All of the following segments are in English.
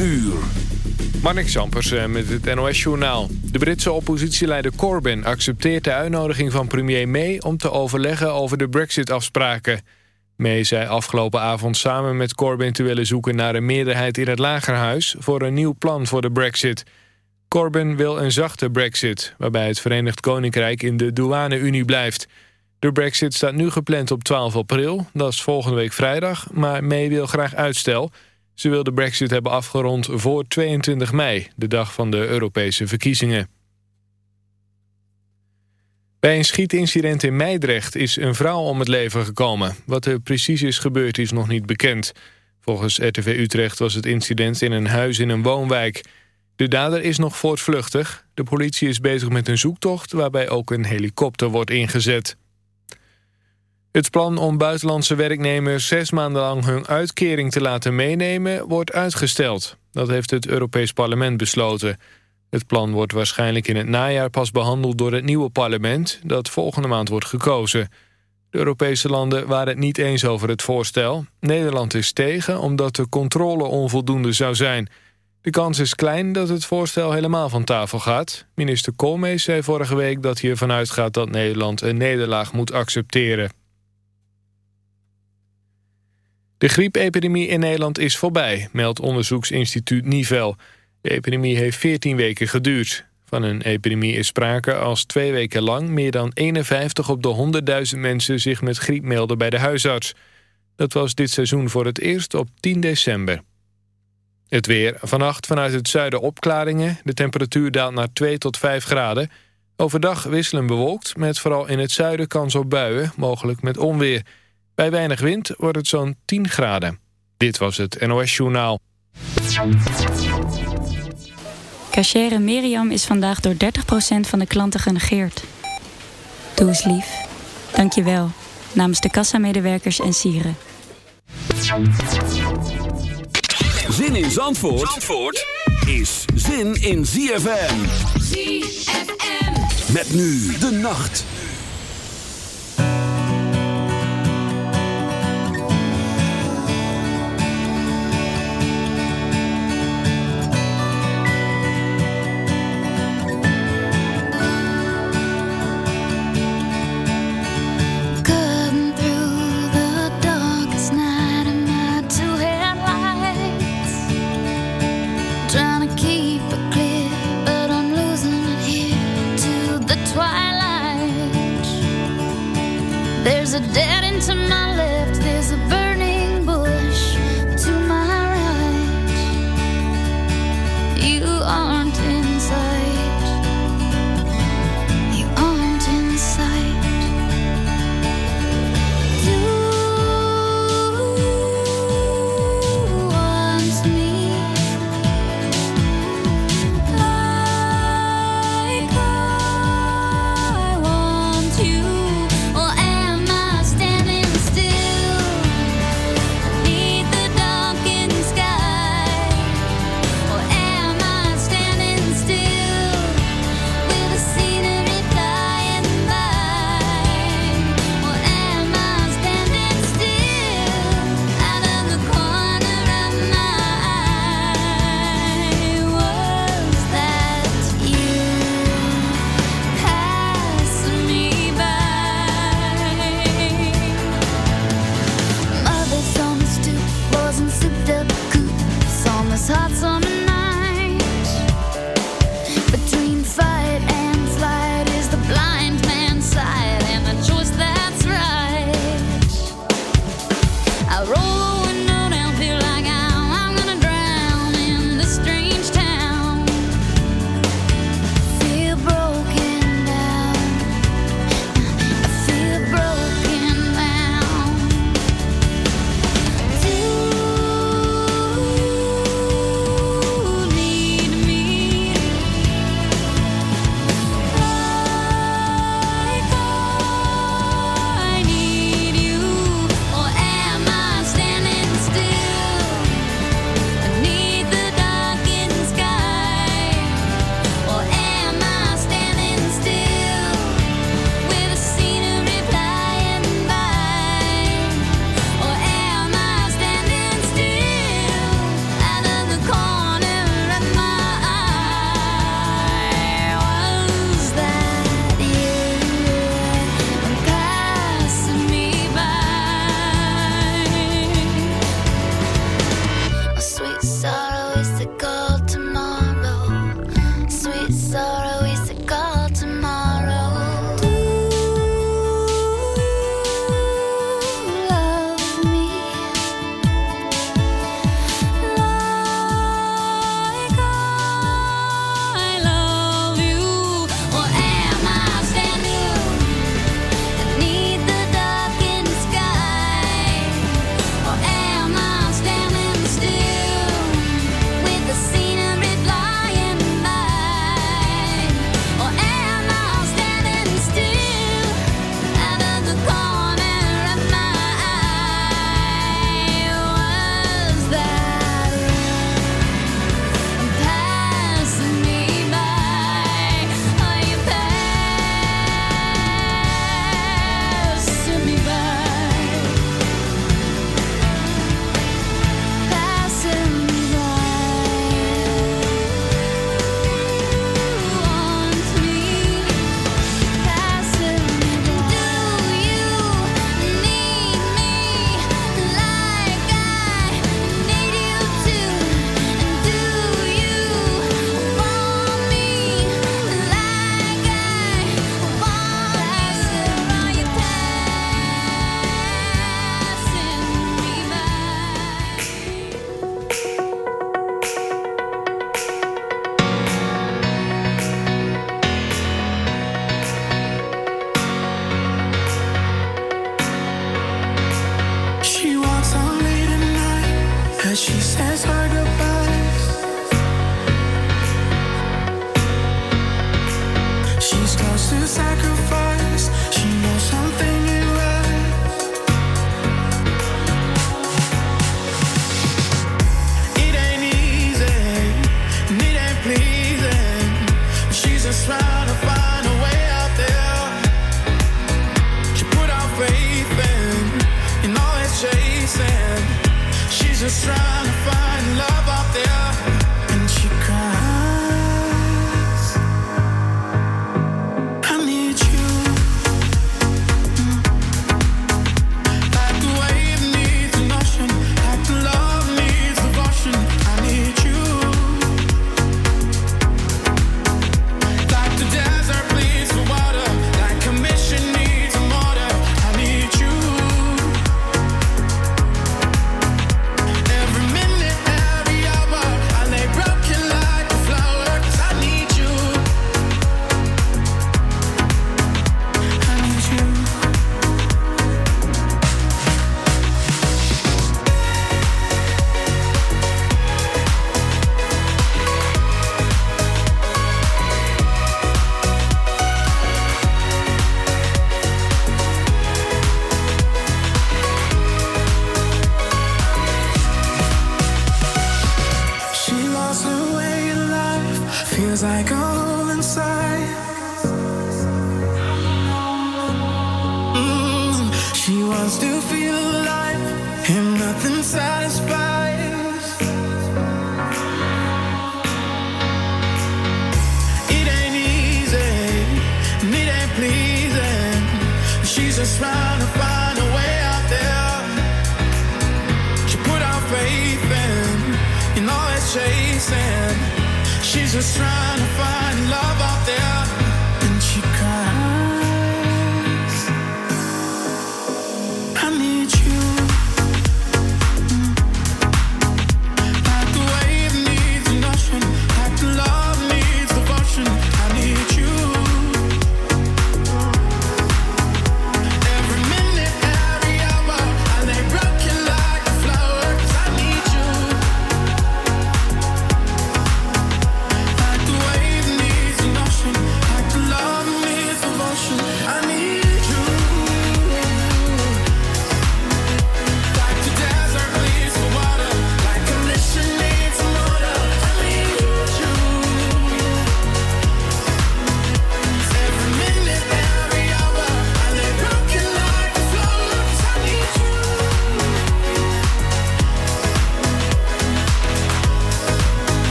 uur. Marnik Sampers eh, met het NOS-journaal. De Britse oppositieleider Corbyn accepteert de uitnodiging van premier May... om te overleggen over de brexit-afspraken. May zei afgelopen avond samen met Corbyn te willen zoeken... naar een meerderheid in het Lagerhuis voor een nieuw plan voor de brexit. Corbyn wil een zachte brexit... waarbij het Verenigd Koninkrijk in de douane-unie blijft... De brexit staat nu gepland op 12 april, dat is volgende week vrijdag... maar May wil graag uitstel. Ze wil de brexit hebben afgerond voor 22 mei... de dag van de Europese verkiezingen. Bij een schietincident in Meidrecht is een vrouw om het leven gekomen. Wat er precies is gebeurd is nog niet bekend. Volgens RTV Utrecht was het incident in een huis in een woonwijk. De dader is nog voortvluchtig. De politie is bezig met een zoektocht... waarbij ook een helikopter wordt ingezet. Het plan om buitenlandse werknemers zes maanden lang hun uitkering te laten meenemen wordt uitgesteld. Dat heeft het Europees Parlement besloten. Het plan wordt waarschijnlijk in het najaar pas behandeld door het nieuwe parlement... dat volgende maand wordt gekozen. De Europese landen waren het niet eens over het voorstel. Nederland is tegen omdat de controle onvoldoende zou zijn. De kans is klein dat het voorstel helemaal van tafel gaat. Minister Koolmees zei vorige week dat hij ervan uitgaat dat Nederland een nederlaag moet accepteren. De griepepidemie in Nederland is voorbij, meldt onderzoeksinstituut Nivel. De epidemie heeft 14 weken geduurd. Van een epidemie is sprake als twee weken lang... meer dan 51 op de 100.000 mensen zich met griep melden bij de huisarts. Dat was dit seizoen voor het eerst op 10 december. Het weer. Vannacht vanuit het zuiden opklaringen. De temperatuur daalt naar 2 tot 5 graden. Overdag wisselen bewolkt, met vooral in het zuiden kans op buien... mogelijk met onweer... Bij weinig wind wordt het zo'n 10 graden. Dit was het NOS Journaal. Cachere Miriam is vandaag door 30% van de klanten genegeerd. Doe eens lief. Dank je wel. Namens de kassamedewerkers en sieren. Zin in Zandvoort, Zandvoort is zin in ZFM. ZFM. Met nu de nacht.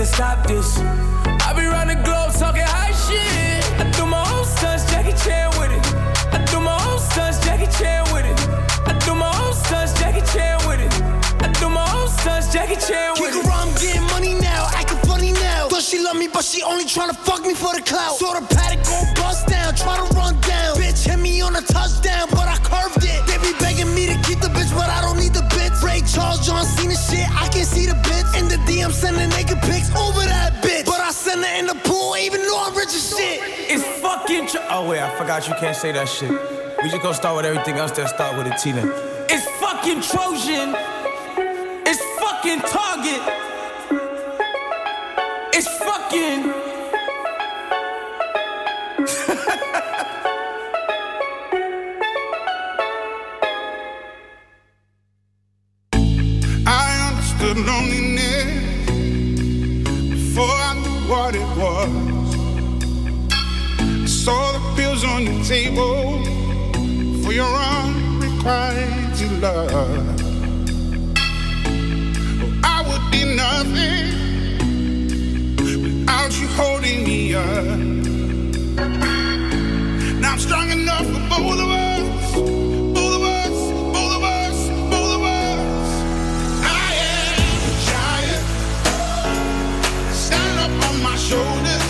Nigga, stop this. I be round the globe talking high shit. I do my own stunts, Jackie Chan with it. I do my own stunts, Jackie Chan with it. I do my own stunts, Jackie Chan with it. I do my own stunts, Jackie Chan with Kick it. around, I'm getting money now, acting funny now. Thought she love me, but she only tryna fuck me for the clout. Saw the paddock go bust down, try to run down. Bitch hit me on a touchdown, but I curved it. They be begging me to keep the bitch, but I don't need the bits. Ray Charles, John Cena shit, I can see the bits. DM, sending naked pics over that bitch. But I send her in the pool, even though I'm rich as shit. It's fucking tr- Oh wait, I forgot you can't say that shit. We just gonna start with everything else that start with a T then. It's fucking Trojan. It's fucking Target. It's fucking. What it was. I saw the pills on the table for your unrequited love. Oh, I would be nothing without you holding me up. Now I'm strong enough for both of us. Shoulders.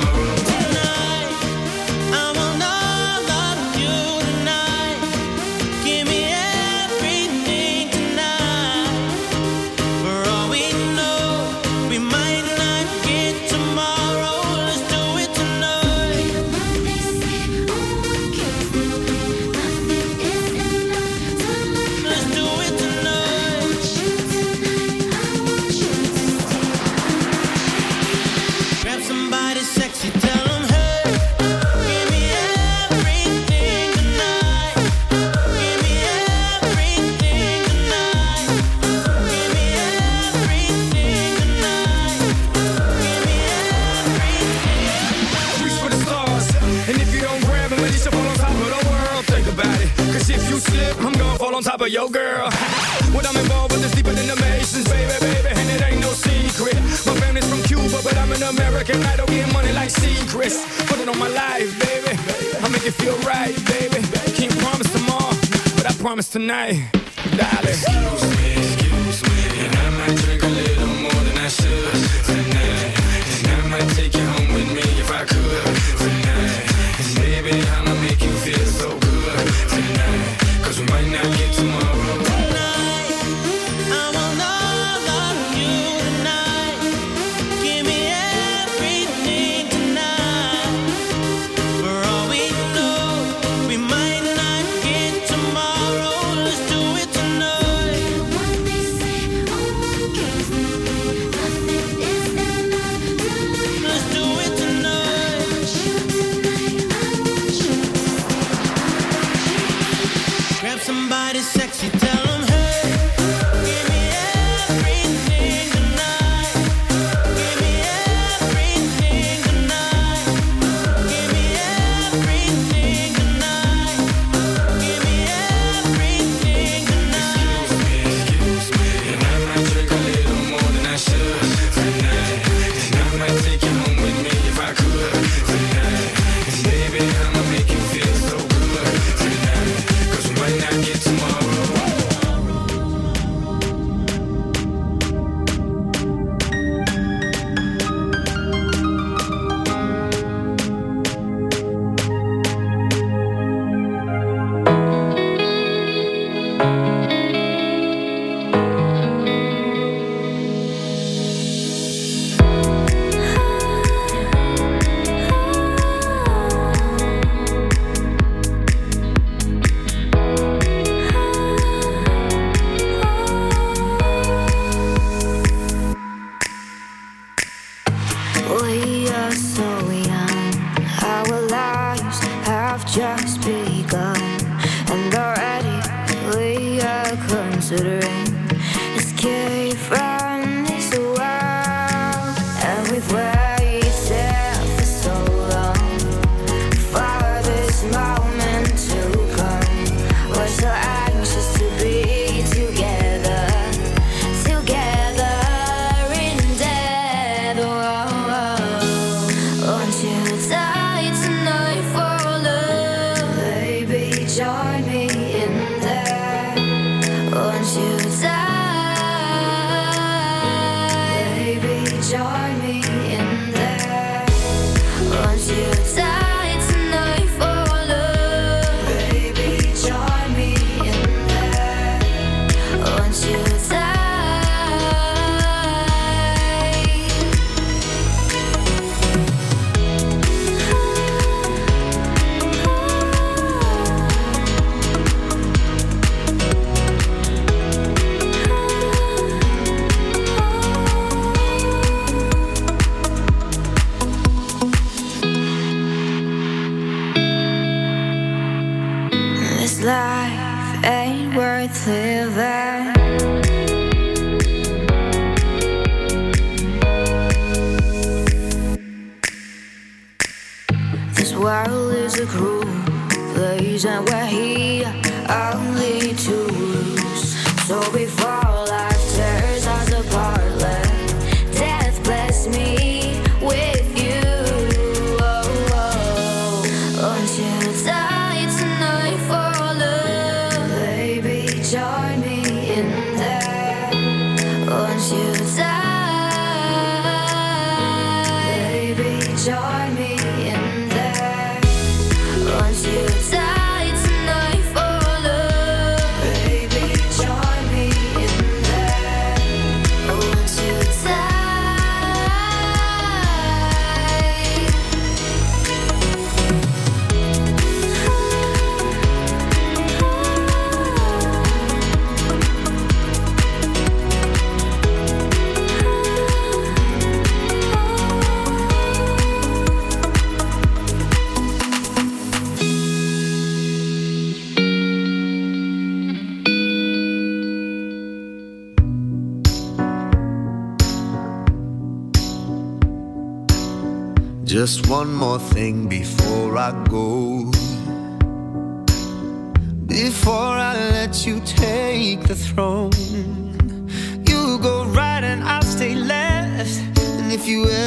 night.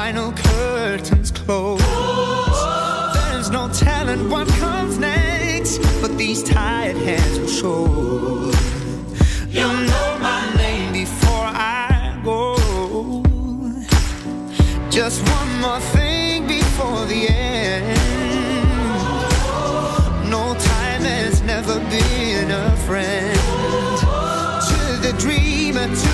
final curtains close. There's no telling what comes next, but these tired hands will show. You'll know my name before I go. Just one more thing before the end. No time has never been a friend to the dreamer. To